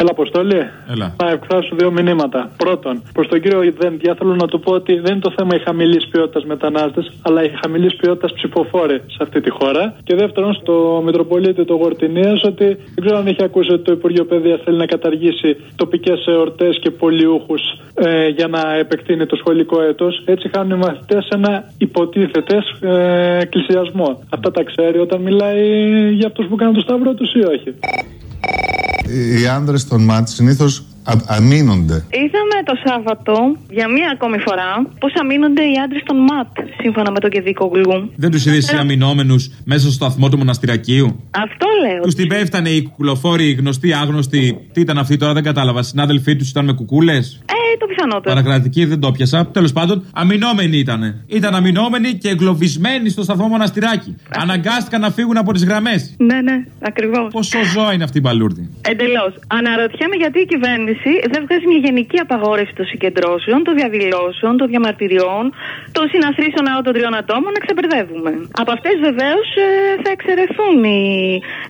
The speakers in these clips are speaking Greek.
Έλα, Αποστόλη. Έλα. Να εκφράσω δύο μηνύματα. Πρώτον, προς τον κύριο Δέντια θέλω να του πω ότι δεν είναι το θέμα η χαμηλής ποιότητας μετανάστες, αλλά η χαμηλής ποιότητας ψηφοφόροι σε αυτή τη χώρα. Και δεύτερον, στο Μητροπολίτη του Γορτινίας, ότι δεν ξέρω αν έχει ακούσει ότι το Υπουργείο Παιδείας θέλει να καταργήσει τοπικές εορτές και πολιούχους ε, για να επεκτείνει το σχολικό έτος. Έτσι κάνουν οι μαθητές ένα υποτίθεται ε, εκκλησιασμό. Αυτά τα ξέρει όταν μιλάει για αυτούς που κάνουν το σταυρό τους ή όχι. Οι άντρε των ΜΑΤ συνήθως αμήνονται. Είδαμε το Σάββατο για μία ακόμη φορά πώς αμήνονται οι άντρε των ΜΑΤ, σύμφωνα με τον Κεδίκο Γλου. Δεν τους είδες οι αμυνόμενους μέσα στο σταθμό του μοναστηρακίου. Αυτό λέω. Τους την πέφτανε οι κουκουλοφόροι, οι γνωστοί, άγνωστοι. Τι ήταν αυτοί τώρα, δεν κατάλαβα. Συνάδελφοί τους ήταν με κουκούλες; Ε, το πιθανότερο. Παρακρατική δεν το πιασα. Τέλος πάντων, αμυνόμενοι ήταν. Ήταν αμυνόμενοι και εγκλωβισμένοι στο σταθμό μοναστηράκι. Αναγκάστηκαν να φύγουν από τις γραμμές. Ναι, ναι, ακριβώς. Πόσο ζώα είναι αυτή η μπαλούρδη. Εντελώς. Αναρωτιέμαι γιατί η κυβέρνηση δεν βγάζει μια γενική απαγόρευση των συγκεντρώσεων, των διαδηλώσεων, των διαμαρτυριών, των συναθρήσεων άω των τριών ατόμων να ξεπερδεύουμε. Από αυτές βεβαίως θα εξαιρεθούν οι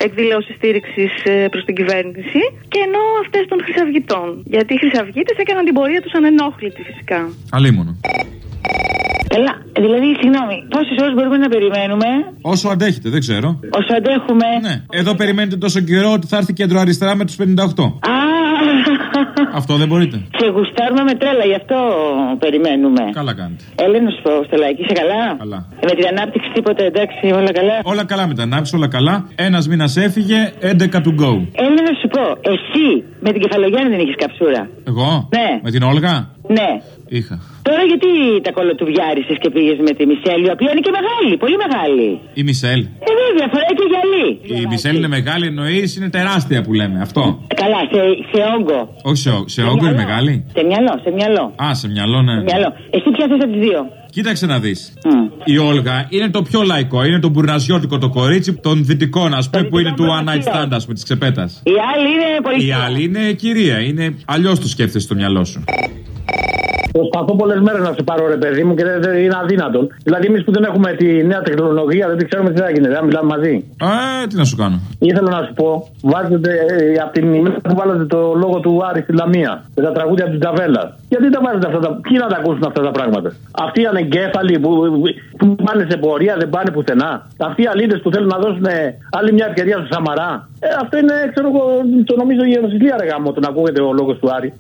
εκδηλώσεις στήριξης προς την κυβέρνηση και ενώ αυτές των χρυσαυγητών. Γιατί οι χρυσαυγίτε έκαναν την πορεία τους ανενόχλητη φυσικά. Αλίμονο. Καλά, δηλαδή, συγγνώμη, πόσες ώρες μπορούμε να περιμένουμε; Όσο αντέχετε, δεν ξέρω. Όσο αντέχουμε. Ναι. Εδώ περιμένετε τόσο καιρό ότι θα έρθει κέντρο αριστερά με τους 58. Α, Αυτό δεν μπορείτε. σε γουστάρουμε με τρέλα, γι' αυτό περιμένουμε. Καλά κάνετε. Έλα να σου πω, Στελάκης, είσαι καλά; Καλά. Ε, με την ανάπτυξη τίποτα, εντάξει, όλα καλά; Όλα καλά με τα ανάψει, όλα καλά. Ένας μήνας έφυγε, 11 to go. Έλα να σου πω, εσύ με την κεφαλογιάννη δεν είχες καψούρα. Εγώ; Ναι. Με την Όλγα; Ναι. Είχα. Τώρα γιατί τα κολοτουβιάρισε και πήγε με τη Μισελ, η οποία είναι και μεγάλη, πολύ μεγάλη. Η Μισελ. Ε, βέβαια, φοράει και γυαλί; Η Μισελ είναι μεγάλη, εννοείς είναι τεράστια που λέμε. Αυτό. Καλά, σε, σε όγκο. Όχι σε, ό- σε όγκο είναι μυαλό. μεγάλη. Σε μυαλό, σε μυαλό. Α, σε μυαλό, ναι. Μυαλό. Εσύ ποια θες από τις δύο; Κοίταξε να δεις. Μμ. Η Όλγα είναι το πιο λαϊκό. Είναι το μπουρναζιώτικο το κορίτσι των δυτικών, ας πούμε, που είναι του One Night Stand, ας πούμε, της ξεπέτας. Η άλλη είναι πολύ. Η άλλη είναι κυρία. Είναι αλλιώς το σκέφτεσαι στο μυαλό σου. Προσπαθώ πολλές μέρες να σε πάρω ρε παιδί μου και δεν, δεν είναι αδύνατον. Δηλαδή, εμείς που δεν έχουμε τη νέα τεχνολογία, δεν ξέρουμε τι θα γίνεται. Δεν μιλάμε μαζί. Ε, τι να σου κάνω. Ήθελα να σου πω, βάζετε ε, από την ημέρα που βάλατε το λόγο του Άρη στη Λαμία με τα τραγούδια από την Τζαβέλα. Γιατί τα βάζετε αυτά τα. Ποιοι να τα ακούσουν αυτά τα πράγματα; Αυτοί οι ανεγκέφαλοι που, που πάνε σε πορεία δεν πάνε πουθενά. Αυτοί οι αλήτες που θέλουν να δώσουν ε, άλλη μια ευκαιρία στο Σαμαρά. Ε, αυτό είναι, ξέρω εγώ, το νομίζω η Ιεροσυλία ρε γάμο, το να ακούγεται ο λόγος του Άρη.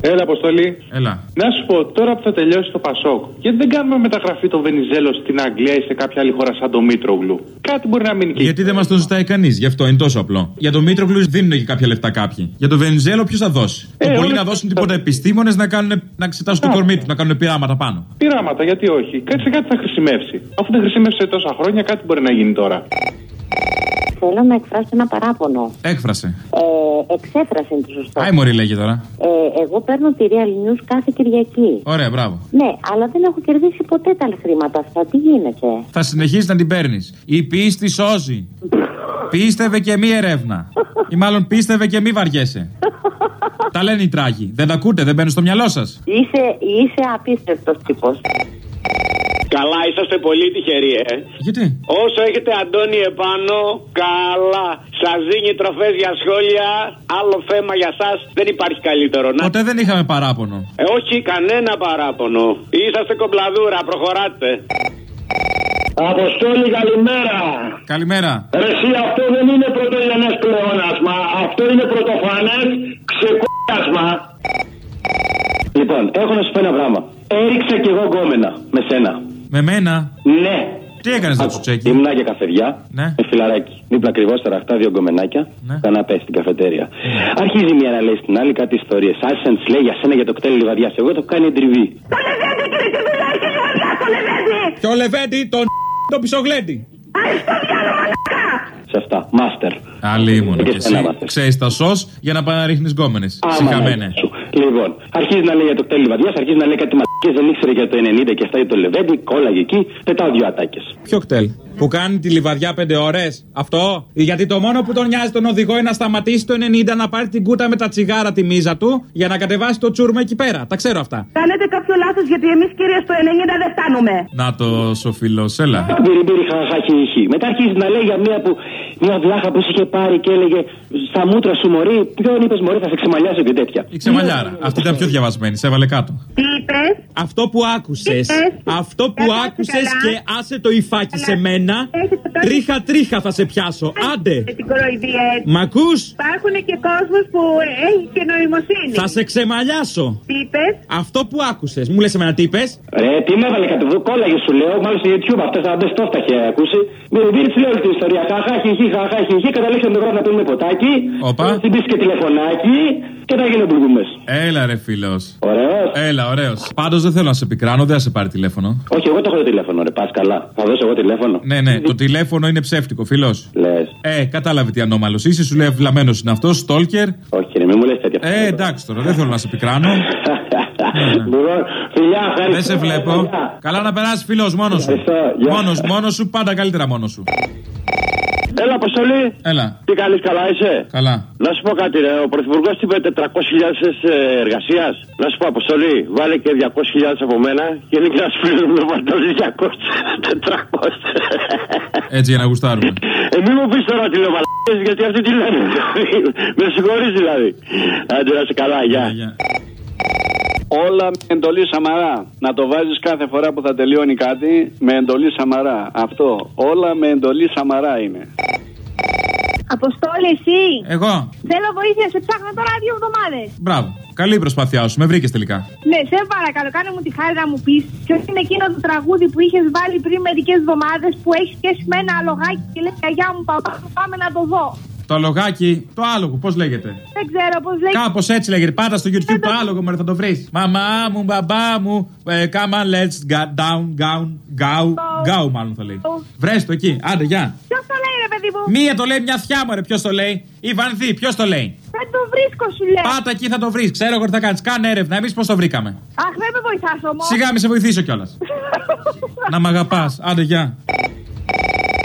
Έλα, Αποστολή. Έλα. Να σου πω, τώρα που θα τελειώσει το Πασόκ, γιατί δεν κάνουμε μεταγραφή των Βενιζέλο στην Αγγλία ή σε κάποια άλλη χώρα σαν το Μήτρογλου; Κάτι μπορεί να μείνει εκεί. Γιατί δεν μας το ζητάει κανείς, γι' αυτό είναι τόσο απλό. Για το Μήτροκλου δίνουν και κάποια λεφτά κάποιοι. Για το Βενιζέλο ποιος θα δώσει; Ε, το πολύ όλα- να δώσουν τίποτα επιστήμονες να, κάνουν, να εξετάσουν το κορμί τους, να κάνουν πειράματα πάνω. Πειράματα, γιατί όχι. Κάτι σε κάτι θα χρησιμεύσει. Αφού δεν χρησιμεύσε τόσα χρόνια, κάτι μπορεί να γίνει τώρα. Θέλω να εκφράσω ένα παράπονο. Έκφρασε. Ε, εξέφρασε είναι το σωστό. Άι Μωρή λέγε τώρα. Ε, εγώ παίρνω τη Real News κάθε Κυριακή. Ωραία, μπράβο. Ναι, αλλά δεν έχω κερδίσει ποτέ τα χρήματα αυτά. Τι γίνεται; Θα συνεχίσει να την παίρνεις. Η πίστη σώζει. Πίστευε και μη ερεύνα. Ή μάλλον πίστευε και μη βαριέσαι. Τα λένε οι τράγοι. Δεν τα ακούτε, δεν μπαίνουν στο μυαλό σας. Είσαι, είσαι απίστευτος τύπος. Καλά, είσαστε πολύ τυχεροί, ε. Γιατί; Όσο έχετε Αντώνη επάνω, καλά. Σας δίνει τροφές για σχόλια. Άλλο θέμα για εσά δεν υπάρχει καλύτερο. Να... Ποτέ δεν είχαμε παράπονο. Ε, όχι, κανένα παράπονο. Είσαστε κομπλαδούρα, προχωράτε. Αποστόλη, καλημέρα. Καλημέρα. Ρε, εσύ, αυτό δεν είναι πρωτογενές πλεόνασμα. Αυτό είναι πρωτοφανές ξεκούρασμα. Λοιπόν, έχω να σου πω ένα πράγμα. Έριξα κι εγώ γκόμενα με σένα. Με μένα. Ναι. Τι έκανες το τσουτσέκι. Ήμουνα για καφεδιά Ναι. με φιλαράκι. Δίπλα ακριβώς στα ραχτά, δύο γκομενάκια. Ναι. Καναπέ στην καφετέρια. Αρχίζει η μία να λέει στην άλλη κάτι ιστορίες. Άρχισε να τη λέει για σένα για το κτέλ λιβαδιάς. Εγώ το έχω κάνει εντριβή. Και ο Λεβέντι τον το πισογλέντι. Σε αυτά. Μάστερ. Άλλη μόνο Και κι εσύ. εσένα μάθες. Ξέρεις τα σο για να πάει να ρίχνει γκόμενες. Άμα Συχαμένες. ναι, σου. Λοιπόν, αρχίζει να λέει για το κτέλ λιβαδιάς, αρχίζει να λέει κάτι μαλακίε, δεν ήξερε για το 90 και αυτά για το λεβέντι, κόλλαγε εκεί, πετάω δύο ατάκες. Ποιο κτέλ. Που κάνει τη λιβαδιά 5 ώρες. Αυτό; Γιατί το μόνο που τον νοιάζει τον οδηγό είναι να σταματήσει το 90 να πάρει την κούτα με τα τσιγάρα τη μίζα του για να κατεβάσει το τσούρμα εκεί πέρα. Τα ξέρω αυτά. Κάνετε κάποιο λάθος γιατί εμείς κύριε στο 90 δεν φτάνουμε. Να το σοφιλό, έλα. Μπυριμπύρι χαχάκι είχε. Μετά αρχίζει να λέει για μία που. Μια βλάχα που σε είχε πάρει και έλεγε Στα μούτρα σου μωρή. Ποιον είπες μωρή, θα σε ξεμαλιάσω και τέτοια. Η ξεμαλιάρα. Αυτή ήταν πιο διαβασμένη. Σε έβαλε κάτω. Τι είπες. Αυτό που άκουσες. είπες; Αυτό που Κάτσε άκουσες καλά. και άσε το υφάκι σε μένα. Έχετε το- Τρίχα τρίχα θα σε πιάσω. Άντε. Με την κοροϊδία έτσι. Μ' ακούς; Υπάρχουν και κόσμος που έχει και νοημοσύνη. Θα σε ξεμαλιάσω. Τι είπες. Αυτό που άκουσες. Μου λες εμένα τι είπες; Ρε, τι με έβαλε κάτω εδώ, κόλλαγες σου λέω. Μάλλον στο YouTube αυτό θα μπες το είχε ακούσει. Μπυριμπύρι τη λέω όλη την ιστορία. Χαχά, χιχί, χαχά, χιχί. Καταλήξαμε το βράδυ να πίνουμε ποτάκι. Όπα. Θα την πεις και τηλεφωνάκι. Και θα γίνουν μπουργουμέ. Έλα ρε φίλος. Ωραίος. Έλα, ωραίος. Πάντως δεν θέλω να σε πικράνω, δεν θα σε πάρει τηλέφωνο. Όχι, εγώ το έχω το τηλέφωνο, ρε. Πας καλά. Θα δώσω εγώ τηλέφωνο. Ναι, ναι, το τηλέφωνο είναι ψεύτικο, φίλος. Λες. Ε, κατάλαβε τι ανώμαλος είσαι, σου λέει βλαμμένος είναι αυτός, στόλκερ. Όχι, ρε, μην μου λες τέτοια. Ε, εντάξει τώρα, δεν θέλω να σε πικράνω. Λοιπόν, φιλιά, ευχαριστώ. Δεν σε βλέπω. Φιλιά. Καλά να περάσεις φίλος μόνος σου. Ευχαριστώ, γεια. Μόνος μόνος σου, πάντα καλύτερα μόνος σου. Έλα, Αποστολή. Έλα, Τι κάνεις, καλά είσαι; καλά. Να σου πω κάτι, ρε. Ο Πρωθυπουργός είπε 400.000 εργασίας. Να σου πω, Αποστολή, βάλε και 200.000 από μένα και είναι και να σου πληρώνουμε παντόλοι 200, 400. Έτσι για να γουστάρουμε. Ε, μην μου πεις τώρα τι λέω μαλακές, γιατί αυτοί τι λένε. Με συγχωρείς δηλαδή. Άντε να είσαι καλά, γεια. Γεια, γεια. Όλα με εντολή Σαμαρά. Να το βάζεις κάθε φορά που θα τελειώνει κάτι με εντολή Σαμαρά. Αυτό. Όλα με εντολή Σαμαρά είναι. Αποστόλη, εσύ. Εγώ. Θέλω βοήθεια, σε ψάχνω τώρα δύο εβδομάδες. Μπράβο. Καλή η προσπάθειά σου, με βρήκες τελικά. Ναι, σε παρακαλώ, κάνε μου τη χάρη να μου πεις ποιος είναι εκείνο το τραγούδι που είχες βάλει πριν μερικές εβδομάδες που έχει σχέση με ένα αλογάκι και λέει Αγιά μου παπά, πάμε να το δω. Το λογάκι, το άλογο, πώς λέγεται; Δεν ξέρω πώς λέει. Κάπως έτσι λέγεται. Πάτα στο YouTube το άλογο, μωρέ, θα το βρεις. Μαμά μου, μπαμπά μου, ε, come on, let's go down, down, go, go, μάλλον θα λέει. Βρες το εκεί, άντε, γεια. Ποιο το λέει, ρε παιδί μου. Μία το λέει, μια θιά, μωρέ, ποιος το λέει. Η Βανδύ, ποιος το λέει; Δεν το βρίσκω, σου λέω. Πάτα εκεί θα το βρεις. Ξέρω εγώ τι θα κάνεις. Κάνε έρευνα, εμείς πώς το βρήκαμε. Αχ, δεν με βοηθάς όμως. Σιγά μη σε βοηθήσω κιόλας. Να μ' αγαπάς, άντε, γεια.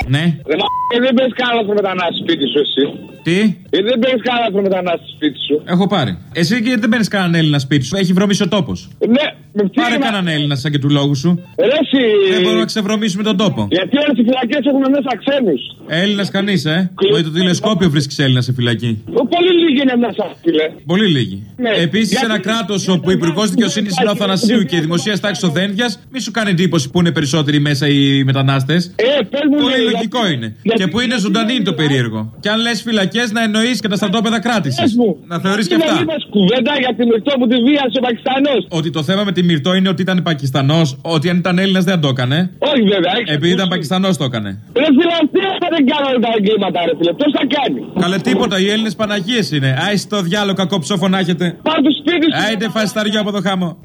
Ναι, Ρε μα δεν παίρνει κανένα άνθρωπο μετανάστη σπίτι σου, εσύ. τι; Ε, δεν παίρνεις κανένα άνθρωπο μετανάστη σπίτι σου. Έχω πάρει. Εσύ και δεν παίρνεις κανέναν Έλληνα σπίτι σου. Έχει βρωμίσει ο τόπος. Ε, Ναι, με τι Πάρε μα- κανέναν Έλληνα σαν και του λόγου σου. Ρε, εσύ. Δεν μπορούμε να ξεβρωμίσουμε τον τόπο. Γιατί όλες οι φυλακές έχουν μέσα ξένους. Έλληνας κανείς, ε. Με το τηλεσκόπιο βρίσκεις Έλληνα σε φυλακή. Πολύ λίγοι είναι μέσα, φίλε. Πολύ λίγοι. Ναι. Επίσης, Γιατί- ένα κράτος όπου ο υπουργός δικαιοσύνης είναι ο Θανασίου και η δημοσία τάξη ο Δένδιας, μη σου κάνει εντύπωση που είναι περισσότεροι μέσα οι μετανάστες. Ε, πες μου, Πολύ λέει, λογικό γιατί- είναι. γιατί- Και που είναι ζωντανή είναι το περίεργο. Και αν λες φυλακές, να εννοεί και τα στρατόπεδα κράτηση. Πες μου. Να θεωρείς και Είναι αυτά. είπες κουβέντα για την μυρτό που τη βίασε ο Πακιστανός; Ότι το θέμα με τη Μυρτό είναι ότι ήταν Πακιστανός, ότι αν ήταν Έλληνας δεν το έκανε. Όχι, βέβαια. έχεις Επειδή ήταν ακούσει. Πακιστανός το έκανε. Ρε φίλε, αυτοί δεν κάνουν τα εγκλήματα, ρε φίλε. Ποιος θα κάνει; Καλέ τίποτα, οι Έλληνες Παναγίες είναι. Άισε το διάλογο κακό ψόφο να έχετε. Πάρ' το σπίτι σου. Άιντε φασισταριό από το χάμο.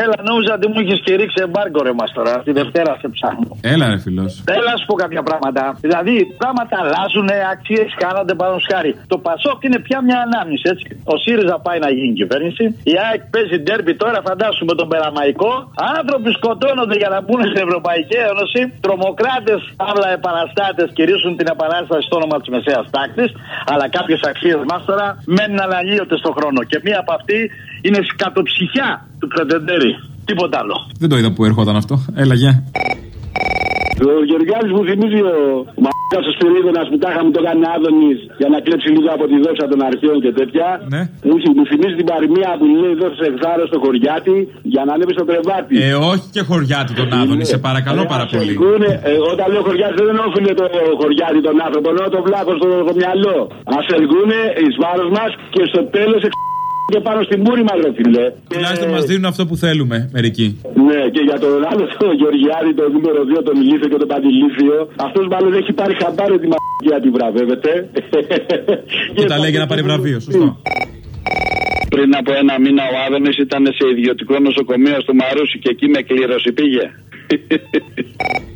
Έλα, νόμιζα ότι μου είχες κηρύξει εμπάργκο ρε μας τώρα. Τη Δευτέρα σε ψάχνω. Έλα, ρε φιλό. Έλα να σου πω κάποια πράγματα. Δηλαδή, πράγματα αλλάζουν, αξίες χάνονται πάνω σκάρι. Το Πασόκ είναι πια μια ανάμνηση, έτσι. Ο ΣΥΡΙΖΑ πάει να γίνει κυβέρνηση. Η ΑΕΚ παίζει ντέρμπι τώρα, φαντάσου με τον Περαμαϊκό. Άνθρωποι σκοτώνονται για να μπουν στην Ευρωπαϊκή Ένωση. Τρομοκράτες, άλλα επαναστάτες κηρύσουν την επανάσταση στο όνομα της μεσαίας τάξη. Αλλά κάποιες αξίες μας τώρα μένουν αναλύωτε στον χρόνο. Και μία από αυτή είναι σκατοψυχιά του Πρετεντέρη. Τίποτα άλλο. Δεν το είδα που έρχονταν αυτό. Έλα, γεια. Ο Γεωργιάδης μου θυμίζει ο μαλάκας ο Σπυρίδωνας που τάχα μου το κάνει Άδωνης για να κλέψει λίγο από τη δόξα των αρχαίων και τέτοια. Ναι. Μου, θυ- μου θυμίζει την παροιμία που λέει δώσε εξάρο στο χωριάτι για να ανέβει στο κρεβάτι. Ε, όχι και χωριάτι τον Άδωνη, σε παρακαλώ πάρα πολύ. Ακούνε, ε, όταν λέω χωριάτι δεν εννοώ φίλε το χωριάτι τον άνθρωπο, εννοώ το βλάκο στο, στο μυαλό. Α ελγούνε εις βάρος μας και στο τέλος και πάνω στη μούρη μα, ρε φίλε. Τουλάχιστον μας δίνουν αυτό που θέλουμε μερικοί. Ναι, και για τον άλλο τον Γεωργιάδη, τον νούμερο 2, τον Ηλίθιο και τον Παντιλίθιο, αυτός μάλλον έχει πάρει χαμπάρι τη μαγεία τη βραβεύεται. Και τα λέει για να πάρει βραβείο, σωστό. Πριν από ένα μήνα ο Άδωνης ήταν σε ιδιωτικό νοσοκομείο στο Μαρούσι και εκεί με κλήρωση πήγε.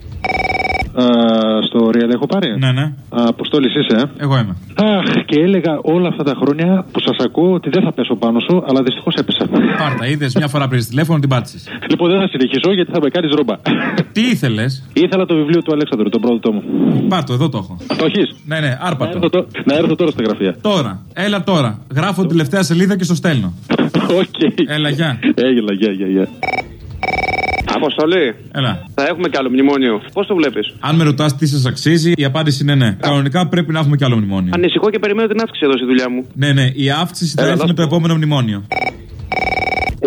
στο Real έχω πάρει. Ναι, ναι. Αποστόλης είσαι, ε; Εγώ είμαι. Αχ, και έλεγα όλα αυτά τα χρόνια που σας ακούω ότι δεν θα πέσω πάνω σου, αλλά δυστυχώς έπεσα. Πάρτα, είδες μια φορά πριν τηλέφωνο την πάτησες. Λοιπόν, δεν θα συνεχίσω γιατί θα με κάνεις ρόμπα. Τι ήθελες; Ήθελα το βιβλίο του Αλέξανδρου, τον πρώτο τόμο. Πάρτο, εδώ το έχω. Το έχεις; Ναι, ναι, άρπατο. Να έρθω, το... να έρθω τώρα στα γραφεία. Τώρα, έλα τώρα. Γράφω την τελευταία σελίδα και στο στέλνω. Οκ. Έλα, γεια. Έγινε, γεια, γεια, γεια. Αποστολή. Έλα. Θα έχουμε κι άλλο μνημόνιο. Πώς το βλέπεις; Αν με ρωτάς τι σας αξίζει, η απάντηση είναι ναι. Κανονικά πρέπει να έχουμε κι άλλο μνημόνιο. Ανησυχώ και περιμένω την αύξηση εδώ στη δουλειά μου. Ναι, ναι, η αύξηση θα έρθει με το επόμενο μνημόνιο.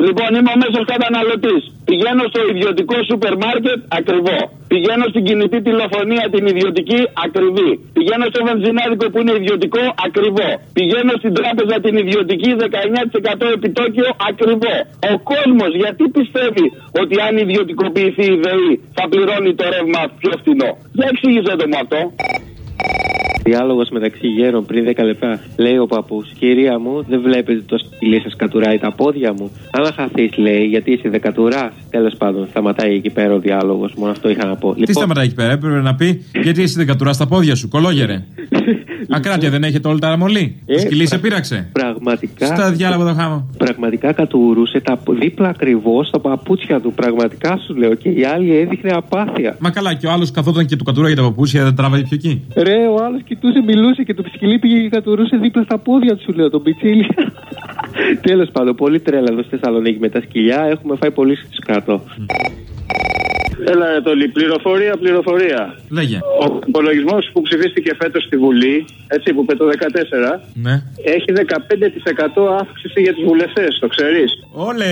Λοιπόν, είμαι ο μέσος καταναλωτής. Πηγαίνω στο ιδιωτικό σούπερ μάρκετ ακριβό. Πηγαίνω στην κινητή τηλεφωνία την ιδιωτική ακριβή. Πηγαίνω στο βενζινάδικο που είναι ιδιωτικό ακριβό. Πηγαίνω στην τράπεζα την ιδιωτική 19% επιτόκιο ακριβό. Ο κόσμος γιατί πιστεύει ότι αν ιδιωτικοποιηθεί η ΔΕΗ θα πληρώνει το ρεύμα πιο φθηνό; Για εξήγησε το μου αυτό. Διάλογος μεταξύ γέρων πριν 10 λεπτά. Λέει ο παππούς, Κυρία μου, δεν βλέπετε το σκυλί σας κατουράει τα πόδια μου. Αλλά χαθεί, λέει, γιατί εσύ δεν κατουρά. Τέλος πάντων, σταματάει εκεί πέρα ο διάλογος. Μόνο αυτό είχα να πω. Τι σταματάει εκεί πέρα, έπρεπε να πει, Γιατί εσύ δεν κατουρά τα πόδια σου, κολόγερε. Ακράτεια δεν έχετε όλη τα ραμολή. Ε, το σκυλί σε πρα- πείραξε. Πραγματικά. Στα διάλογο το χάμω. Πραγματικά κατουρούσε τα δίπλα ακριβώς στα παπούτσια του. Πραγματικά σου λέω. Και η άλλη έδειχνε απάθεια. Μα καλά, και ο άλλος καθόταν και του κατουρά για τα παπούτσια, δεν τράβαγε πιο εκεί. Ρε, ο άλλος κοιτούσε, μιλούσε και το σκυλί πήγε και κατουρούσε δίπλα στα πόδια του, σου λέω, τον πιτσίλι. Τέλος πάντων, πολύ τρέλα εδώ στη Θεσσαλονίκη με τα σκυλιά. Έχουμε φάει πολύ σκάτω. Έλα, ρε, το πληροφορία, πληροφορία. Λέγε. Ο υπολογισμός που ψηφίστηκε φέτος στη Βουλή, έτσι που είπε το 14, Ναι. έχει 15% αύξηση για τους βουλευτές, το ξέρεις. Όλε,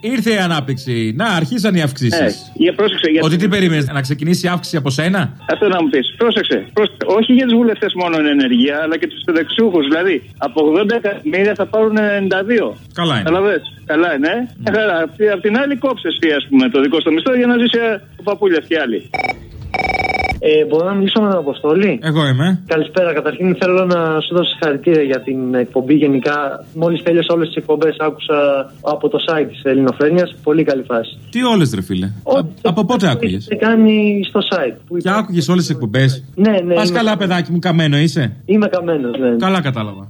ήρθε η ανάπτυξη. Να, αρχίσαν οι αυξήσεις. Ε, για πρόσεξε. Γιατί... Ότι τι περίμενες, να ξεκινήσει η αύξηση από σένα; Αυτό να μου πεις. Πρόσεξε, πρόσεξε. Όχι για τους βουλευτές μόνο εν ενεργεία, αλλά και τους συνταξιούχους. Δηλαδή, από 80 εκατομμύρια θα πάρουν 92. Καλά είναι. Καταλαβες. Καλά είναι. ε. Μια χαρά. Απ' απ' την άλλη, κόψε ας πούμε, το δικό στο μισθό για να ζήσει ε, ο παππούλια και άλλοι. Ε, μπορώ να μιλήσω με τον Αποστόλη; Εγώ είμαι. Καλησπέρα. Καταρχήν θέλω να σου δώσω συγχαρητήρια για την εκπομπή γενικά. Μόλις τέλειωσα όλες τις εκπομπές, άκουσα από το site της Ελληνοφρένειας. Πολύ καλή φάση. Τι όλες, ρε φίλε; Α- από πότε άκουγες; Τι κάνει στο site. Που Και άκουγες όλες τις εκπομπές; Ναι, ναι. Πας είμαι- καλά, παιδάκι μου, καμένο είσαι; Είμαι καμένος, ναι. Καλά κατάλαβα.